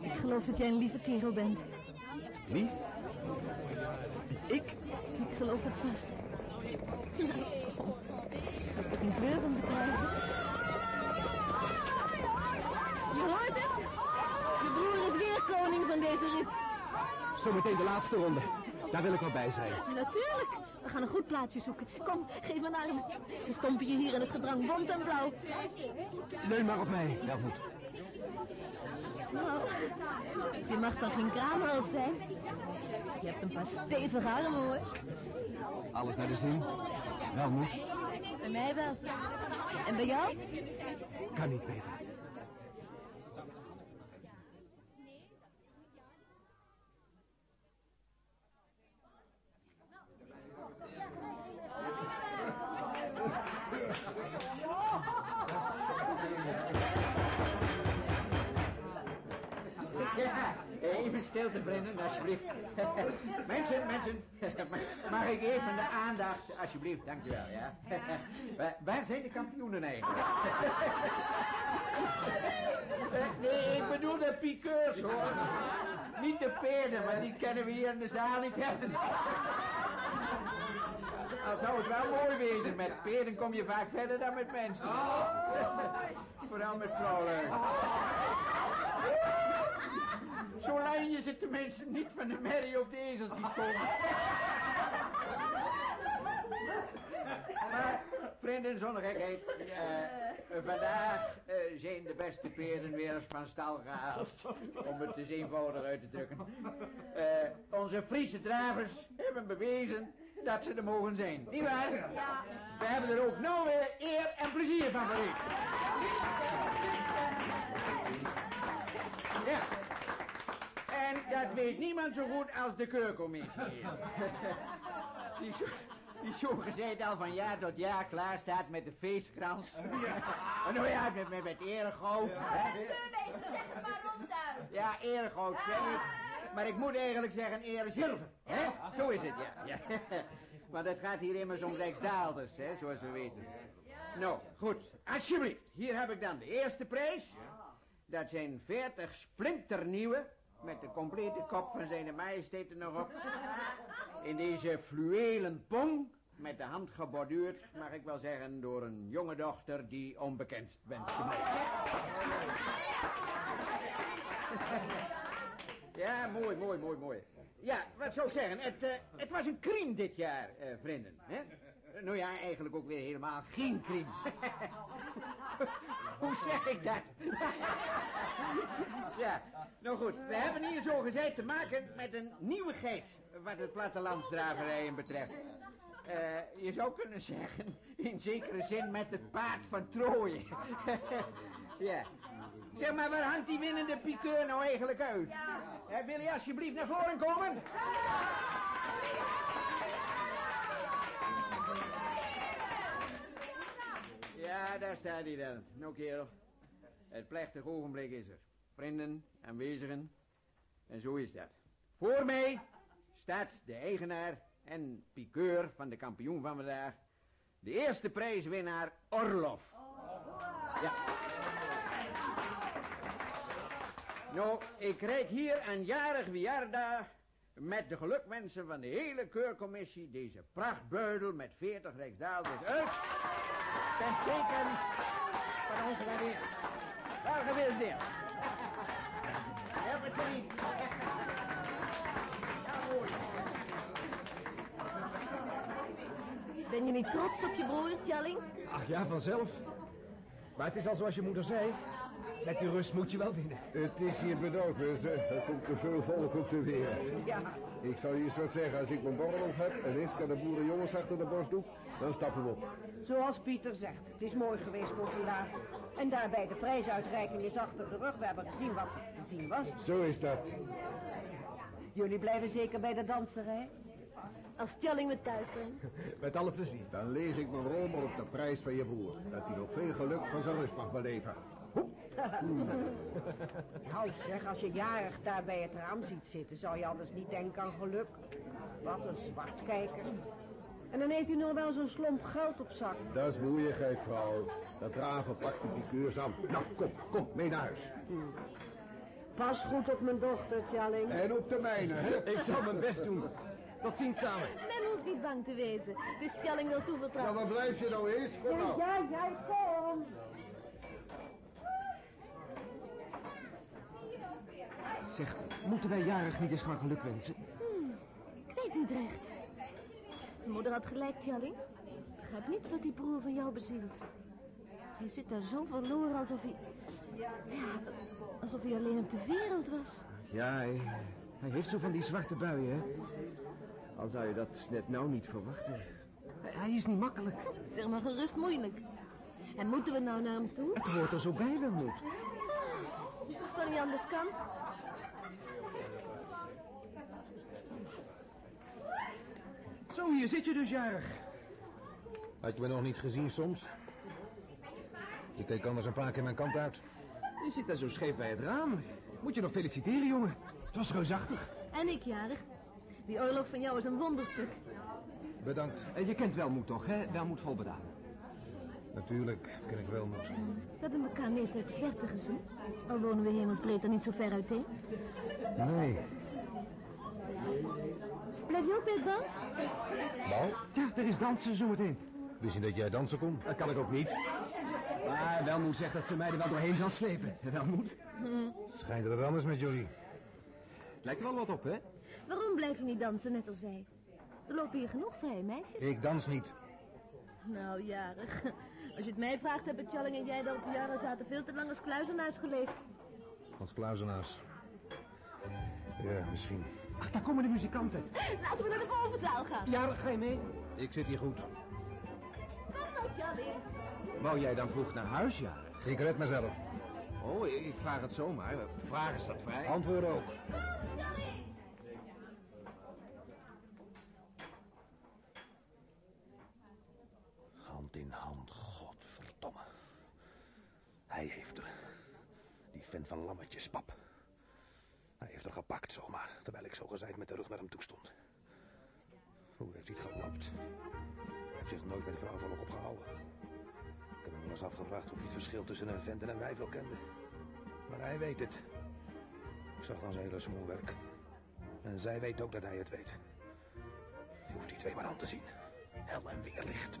Ik geloof dat jij een lieve kerel bent. Lief? Ik? Ik geloof het vast. Heb ik een kleur om te krijgen? Je hoort het? Je broer is weer koning van deze rit. Zometeen de laatste ronde. Daar wil ik wel bij zijn. Natuurlijk. We gaan een goed plaatsje zoeken. Kom, geef me een arm. Ze stompen je hier in het gedrang bont en blauw. Leun maar op mij, Welmoed. Nou, je mag dan geen kraamhals zijn. Je hebt een paar stevige armen, hoor. Alles naar de zin. Wel moes. Bij mij wel. En bij jou? Kan niet beter. Stilte, vrienden, alsjeblieft. mensen, mensen, mag ik even de aandacht, alsjeblieft, dankjewel, ja. Waar- zijn de kampioenen eigenlijk? Nee, ik bedoel de piqueurs, hoor. Niet de peerden, maar die kennen we hier in de zaal niet hebben. Al zou het wel mooi wezen, met peerden kom je vaak verder dan met mensen. Vooral met vrouwen. Zolang je ze tenminste niet van de merrie op de ezel ziet komen. Maar, vrienden, zonder gekheid. eh, vandaag eh, zijn de beste peren weer eens van stal gehaald. Om het eens eenvoudig uit te drukken. Eh, onze Friese dravers hebben bewezen dat ze er mogen zijn. Niet waar? Ja. We hebben er ook nou weer eer en plezier van beleefd. Ja. En dat weet niemand zo goed als de keurcommissie. Die zo, die zo gezegd al van jaar tot jaar klaar staat met de feestkrans. Ja. Nou ja, met, met, met eregoud. hè. Maar ronduit. Ja, eregoud zeg ik. Maar ik moet eigenlijk zeggen ere zilver. Hè? Zo is het, ja. ja. Want het gaat hier immers om Rijksdaalders, hè, zoals we weten. Nou, goed. Alsjeblieft. Hier heb ik dan de eerste prijs. Dat zijn 40 splinternieuwe. Met de complete kop van zijn majesteit er nog op. In deze fluwelen pong. Met de hand geborduurd, mag ik wel zeggen, door een jonge dochter die onbekend bent. Ja, mooi, mooi, mooi, mooi. Ja, wat zou ik zeggen? Het, eh, het was een kriem dit jaar, eh, vrienden. Hè? Eh, Nou ja, eigenlijk ook weer helemaal geen kriem. Hoe zeg ik dat? ja, nou goed. We hebben hier zo gezegd te maken met een nieuwigheid wat het plattelandsdraverijen betreft. Eh, je zou kunnen zeggen, in zekere zin met het paard van Troje. ja. Zeg maar, waar hangt die winnende piqueur nou eigenlijk uit? Eh, wil je alsjeblieft naar voren komen? Ja, daar staat hij dan. Nou, kerel. Het plechtig ogenblik is er. Vrienden, aanwezigen. En zo is dat. Voor mij staat de eigenaar en piqueur van de kampioen van vandaag. De eerste prijswinnaar Orlof. Ja. Nou, ik rijd hier aan jarig Wiarda met de gelukwensen van de hele keurcommissie deze prachtbeudel met 40 rijksdaalders uit. Ten teken van onze waardering. Daar gefeliciteerd. Ja, meteen. Ja, mooi. Ben je niet trots op je broer, Tjalling? Ach ja, vanzelf. Maar het is al zoals je moeder zei. Met die rust moet je wel winnen. Het is hier bedoeld, mensen. Er komt te veel volk op de wereld. Ja. Ik zal je eens wat zeggen. Als ik mijn borrel op heb en Iska de boerenjongens achter de borst doe, dan stappen we op. Zoals Pieter zegt, het is mooi geweest voor vandaag. En daarbij de prijsuitreiking is achter de rug. We hebben gezien wat te zien was. Zo is dat. Jullie blijven zeker bij de danserij? Als Tjalling me thuis brengt. Met alle plezier. Dan leeg ik mijn rommel op de prijs van je broer. Dat hij nog veel geluk van zijn rust mag beleven. Nou zeg, als je jarig daar bij het raam ziet zitten, zou je anders niet denken aan geluk. Wat een zwartkijker. En dan heeft hij nog wel zo'n slomp geld op zak. Dat is moeigheid, vrouw. Dat draven pakt de piqueurs aan. Nou, kom, kom, mee naar huis. Pas goed op mijn dochter, Tjalling. En op de mijne, hè? Ik zal mijn best doen. Tot ziens samen. Men hoeft niet bang te wezen. Het is Tjalling wel Nou, toevertrouwd. waar blijf je nou eens? Kom nou. Ja, jij kom. Zeg, moeten wij jarig niet eens gaan geluk wensen? Ik weet niet recht. Je moeder had gelijk, Tjalling. Ik begrijp niet wat die broer van jou bezielt. Hij zit daar zo verloren alsof hij... Ja, alsof hij alleen op de wereld was. Ja, hij, hij heeft zo van die zwarte buien, hè. Al zou je dat net nou niet verwachten. Hij, hij is niet makkelijk. Zeg maar gerust moeilijk. En moeten we nou naar hem toe? Het hoort er zo bij, wel moet. Als dat niet anders kan. Zo, hier zit je dus jarig. Had je me nog niet gezien soms? Je keek anders een paar keer mijn kant uit. Je zit daar zo scheef bij het raam. Moet je nog feliciteren, jongen. Het was reusachtig. En ik jarig. Die oorlog van jou is een wonderstuk. Bedankt. En je kent Welmoed toch, hè? Welmoed voldaan. Natuurlijk ken ik wel moet. We hebben elkaar meest uit de verte gezien. Al wonen we hemelsbreed er niet zo ver uiteen. Nee. Blijf je ook bij het bal? Bal? Ja, er is dansen zometeen. Wist je dat jij dansen kon? Dat kan ik ook niet. Maar Welmoed zegt dat ze mij er wel doorheen zal slepen. Welmoed? Schijnt er wel eens met jullie. Het lijkt er wel wat op, hè? Waarom blijf je niet dansen net als wij? Er lopen hier genoeg vrije meisjes. Ik dans niet. Nou, jarig. Als je het mij vraagt, hebben Tjalling en jij daar op de jaren zaten veel te lang als kluizenaars geleefd. Als kluizenaars. Ja, misschien. Ach, daar komen de muzikanten. Laten we naar de bovenzaal gaan. Ja, ga je mee? Ik zit hier goed. Kom nou, Tjalling. Wou jij dan vroeg naar huis, jarig? Ik red mezelf. Oh, ik vraag het zomaar. Vraag is dat vrij? Antwoorden ook. Hand in hand, godverdomme. Hij heeft er. Die vent van lammetjes, pap. Er gepakt zomaar, terwijl ik zo gezegd met de rug naar hem toe stond. Hoe heeft hij het gelapt? Hij heeft zich nooit met de vrouw van opgehouden. Ik heb hem wel eens afgevraagd of hij het verschil tussen een vent en een wijf wel kende. Maar hij weet het. Ik zag dan zijn hele smoelwerk. En zij weet ook dat hij het weet. Je hoeft die twee maar aan te zien. Hel en weerlicht.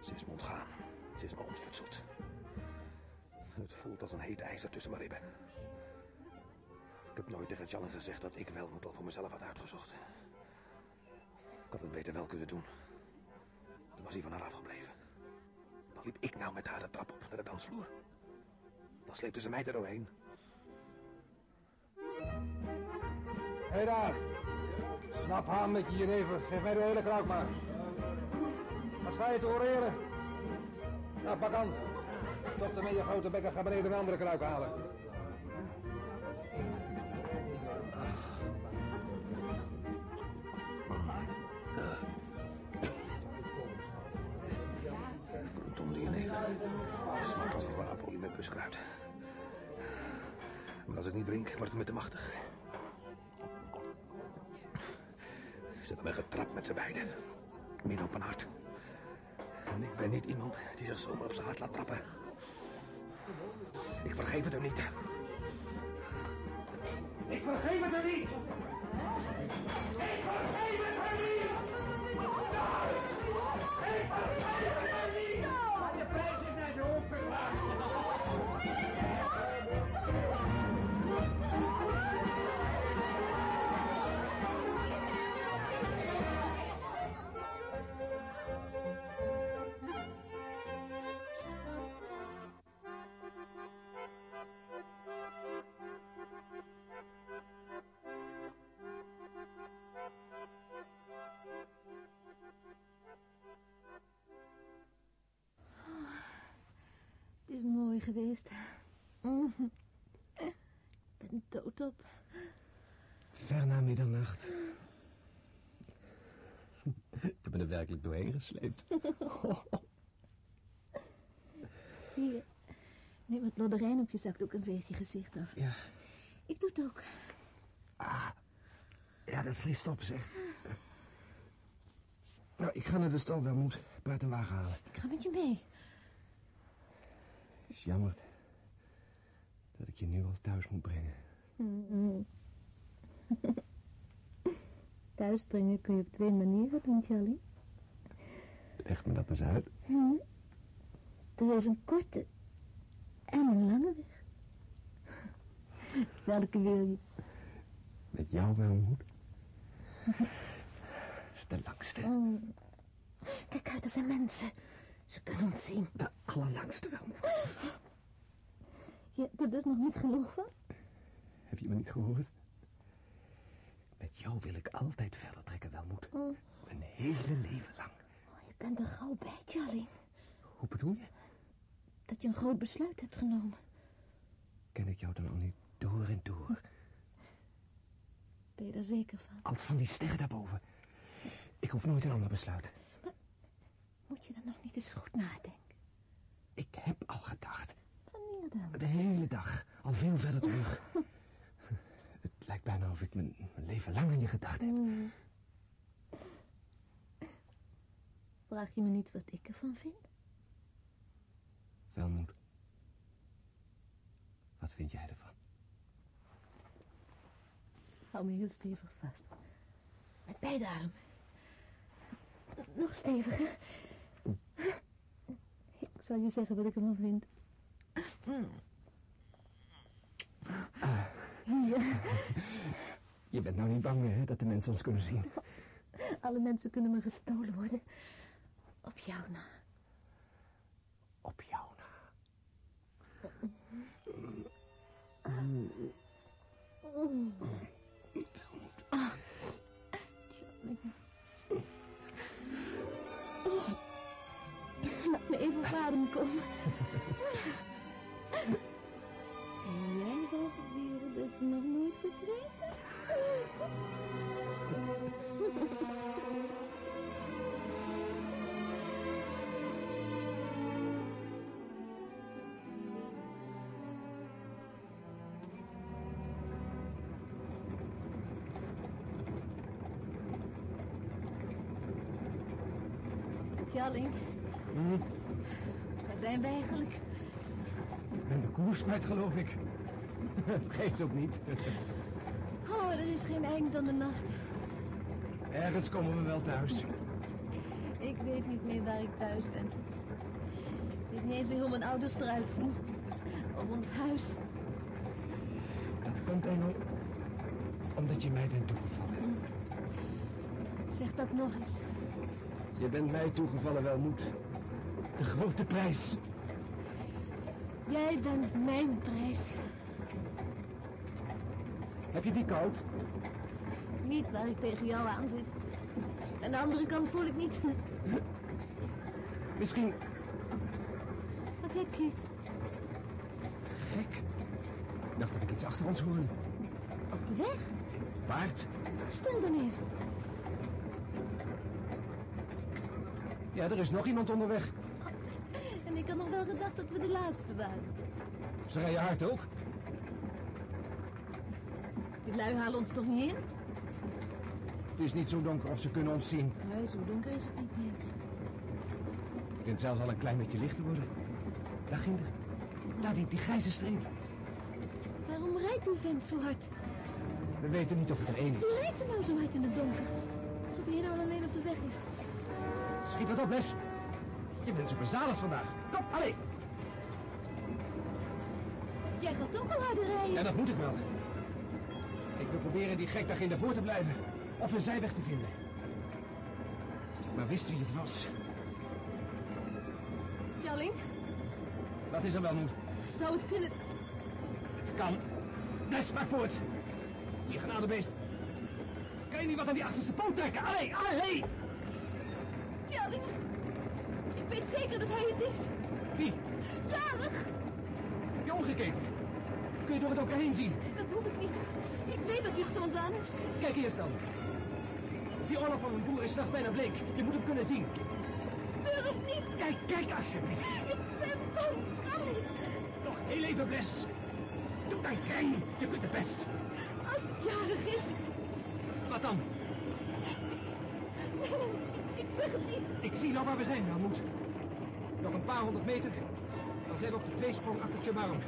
Ze is me ontgaan. Ze is me ontfutseld. Het voelt als een heet ijzer tussen mijn ribben. Nooit tegen Jallen gezegd dat ik wel moet al voor mezelf had uitgezocht. Ik had het beter wel kunnen doen. Dan was hij van haar afgebleven. Dan liep ik nou met haar de trap op naar de dansvloer. Dan sleepte ze mij er doorheen. Hé hey daar. Snap aan met je jenever. Geef mij de hele kruik maar. Wat sta je te oreren? Nou, pak aan. Stop ermee je grote bek en ga beneden een andere kruik halen. Maar als ik niet drink, wordt het me te machtig. Ze hebben mij getrapt met z'n beiden. Midden op mijn hart. En ik ben niet iemand die zich zomaar op zijn hart laat trappen. Ik vergeef het hem niet. Ik vergeef het hem niet! Ik vergeef het hem niet! Ik vergeef het hem mooi geweest. Mm. Ik ben doodop. Ver na middernacht. Ik heb me er werkelijk doorheen gesleept. Hier, neem wat lodderijn op je zakdoek en veeg je gezicht af. Ja. Ik doe het ook. Ja, dat vriest op, zeg. Nou, ik ga naar de stal, wel moet. Paard en wagen halen. Ik ga met je mee. Het is jammer dat ik je nu al thuis moet brengen. Mm. Thuisbrengen kun je op twee manieren doen, Charlie. Leg me dat eens uit. Hm. Er is een korte en een lange weg. Welke wil je? Met jou wel moet. is de langste. Mm. Kijk uit, er zijn mensen. Ze kunnen ons zien. De allerlangste wel. Je hebt er dus nog niet genoeg van? Heb je me niet gehoord? Met jou wil ik altijd verder trekken, Welmoed. Oh, Mijn hele leven lang. je bent er gauw bij, Charlie. Hoe bedoel je? Dat je een groot besluit hebt genomen. Ken ik jou dan al niet door en door? Ben je daar zeker van? Als van die sterren daarboven. Ik hoef nooit een ander besluit. Moet je dan nog niet eens goed nadenken? Ik heb al gedacht. Wanneer dan? De hele dag. Al veel verder terug. Het lijkt bijna of ik mijn, mijn leven lang aan je gedacht heb. Hmm. Vraag je me niet wat ik ervan vind? Welmoed. Wat vind jij ervan? Hou me heel stevig vast. Met beide armen. Nog steviger. Ik zal je zeggen wat ik ervan vind. Ja, Je bent nou niet bang hè, dat de mensen ons kunnen zien. alle mensen kunnen me gestolen worden. Op jou na. Op jou na. Ah, adem komen. En jij gaat beweren dat je nog nooit gevreden Jalling, zijn we eigenlijk? Ik ben de koers kwijt, geloof ik. Het geeft ook niet. Oh, er is geen eind aan de nacht. Ergens komen we wel thuis. Ik weet niet meer waar ik thuis ben. Ik weet niet eens meer hoe mijn ouders eruit zien. Of ons huis. Dat komt Engel omdat je mij bent toegevallen. Zeg dat nog eens. Je bent mij toegevallen, Welmoed. De grote prijs. Jij bent mijn prijs. Heb je die koud? Niet waar ik tegen jou aan zit. Aan de andere kant voel ik niet. Misschien Wat heb je? gek. Ik dacht dat ik iets achter ons hoorde. Op de weg? Paard? Stil dan even. Ja, er is nog iemand onderweg. En ik had nog wel gedacht dat we de laatste waren. Ze rijden hard ook. Die lui halen ons toch niet in? Het is niet zo donker of ze kunnen ons zien. Nee, zo donker is het niet meer. Het begint zelfs al een klein beetje licht te worden. Daar ging er. Daar, die, die grijze streep. Waarom rijdt die vent zo hard? We weten niet of het er één is. Wie rijdt er nou zo hard in het donker? Alsof hij hier nou alleen op de weg is. Schiet wat op, Les. Je bent zo bezadigd vandaag. Kom, allee. Jij gaat ook al harder rijden. Ja, dat moet ik wel. Ik wil proberen die gek daar voor te blijven. Of een zijweg te vinden. Als ik maar wist wie het was. Jalling, Wat is er wel moet? zou het kunnen... Het kan. Les, maak voort. Hier, genadebeest. Kan je niet wat aan die achterste poot trekken? Allee, allee. Jalling, ik weet zeker dat hij het is. Wie? Jarig, Heb je omgekeken? Kun je door het ook heen zien? dat hoef ik niet. Ik weet dat hij achter ons aan is. Kijk eerst dan. Die oorlog van mijn broer is straks bijna bleek. Je moet hem kunnen zien. Durf niet. Kijk, kijk alsjeblieft. Ik ben bang, kan niet. Nog heel even, Bles. Doe dan klein. Je kunt het best. Als het jarig is. Wat dan? Nee, ik zeg het niet. Ik zie nou waar we zijn, Helmoet. Nog een paar honderd meter. Dan zijn we op de tweesprong achter Tjemarum.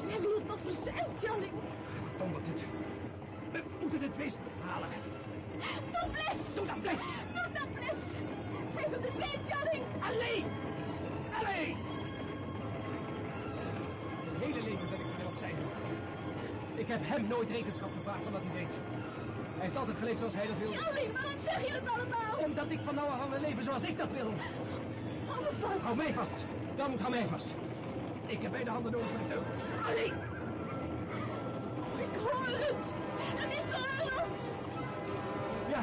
We hebben hier toch verzeild, Jalling. Verdomd dit. We moeten de tweesprong halen. Doe bles. Doe dan, Bles. Doe dan bles. Geef hem de zweep, Jalling. Allee. Allee. Mijn hele leven ben ik weer op zijn. Ik heb hem nooit rekenschap gevraagd van wat hij deed. Hij heeft altijd geleefd zoals hij dat wil. Jalling, waarom zeg je het allemaal? Omdat ik van nou aan wil leven zoals ik dat wil. Hou mij vast. Dan hou mij vast. Ik heb beide handen nodig voor de teugels. Allee. Ik hoor het. Het is de oorlog. Ja.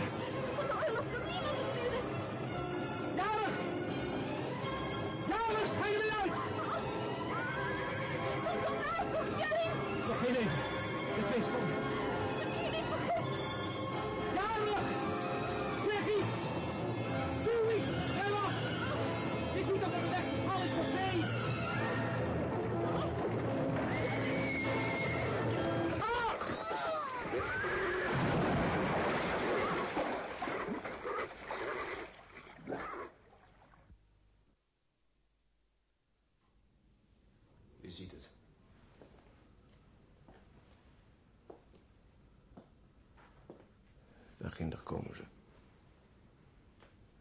Daarginder komen ze.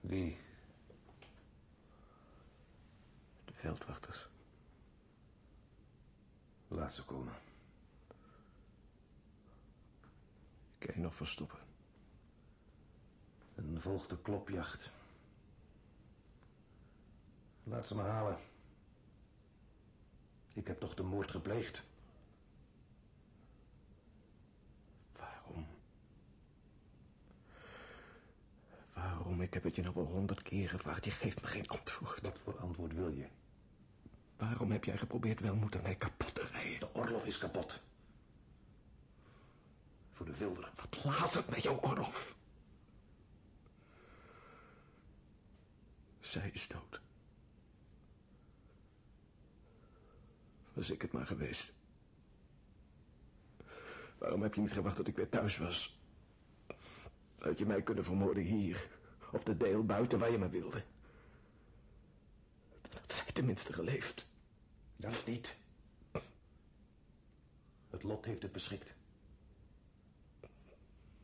Wie? De veldwachters. Laat ze komen. Ik kan je nog verstoppen. En volgt de klopjacht. Laat ze me halen. Ik heb toch de moord gepleegd? Waarom? Ik heb het je nog wel honderd keer gevraagd. Je geeft me geen antwoord. Wat voor antwoord wil je? Waarom heb jij geprobeerd welmoed aan mij kapot te rijden? De Orlof is kapot. Voor de Vilder. Wat laat het met jouw Orlof? Zij is dood. Was ik het maar geweest. Waarom heb je niet gewacht tot ik weer thuis was? Had je mij kunnen vermoorden hier, op de deel buiten waar je me wilde. Had zij tenminste geleefd. Dat niet. Het lot heeft het beschikt.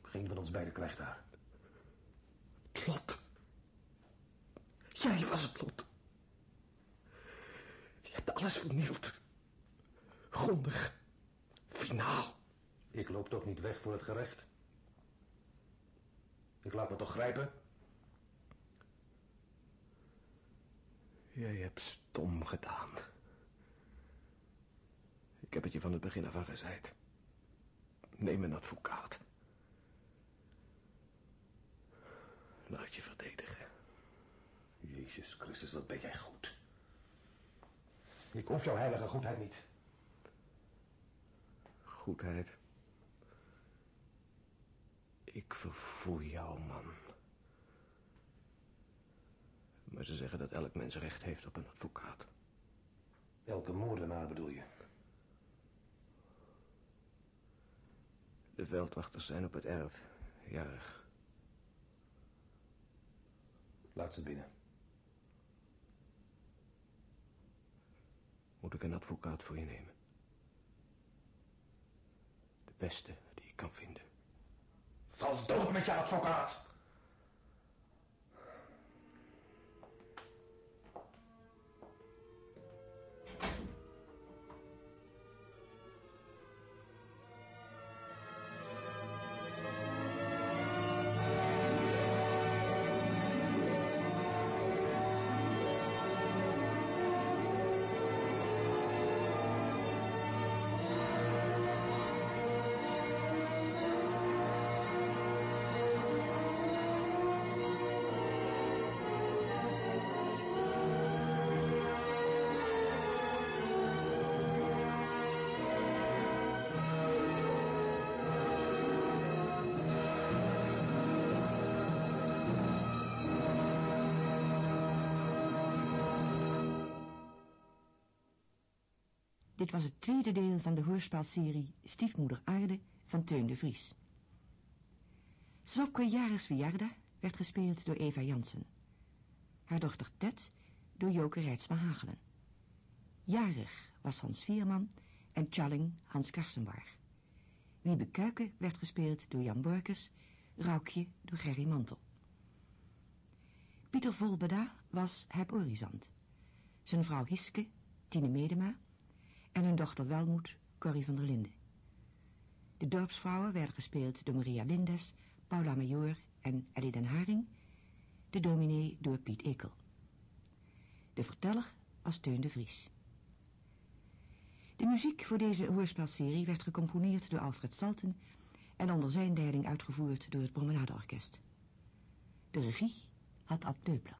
Geen van ons beiden krijgt haar. Het lot? Jij was het lot. Je hebt alles vernield. Grondig. Finaal. Ik loop toch niet weg voor het gerecht? Ik laat me toch grijpen? Jij hebt stom gedaan. Ik heb het je van het begin af aan gezegd. Neem een advocaat. Laat je verdedigen. Jezus Christus, wat ben jij goed. Ik hoef jouw heilige goedheid niet. Goedheid? Ik verfoei jou, man. Maar ze zeggen dat elk mens recht heeft op een advocaat. Elke moordenaar bedoel je? De veldwachters zijn op het erf, jarig. Laat ze binnen. Moet ik een advocaat voor je nemen? De beste die ik kan vinden. Val dood met je advocaat! Dit was het tweede deel van de hoorspelserie Stiefmoeder Aarde van Teun de Vries. Swopke Jaris Wiarda werd gespeeld door Eva Jansen. Haar dochter Ted door Joke Rijtsma Hagelen. Jarig was Hans Vierman en Challing Hans Karsenbarg. Wiebe Kuiken werd gespeeld door Jan Borkes, Raukje door Gerry Mantel. Pieter Volbeda was Heb Orizant. Zijn vrouw Hiske, Tine Medema en hun dochter Welmoed, Corrie van der Linden. De dorpsvrouwen werden gespeeld door Maria Lindes, Paula Major en Ellie den Haring, de dominee door Piet Ekel. De verteller was Teun de Vries. De muziek voor deze hoorspelserie werd gecomponeerd door Alfred Salten en onder zijn leiding uitgevoerd door het Promenadeorkest. De regie had Ad Neupler.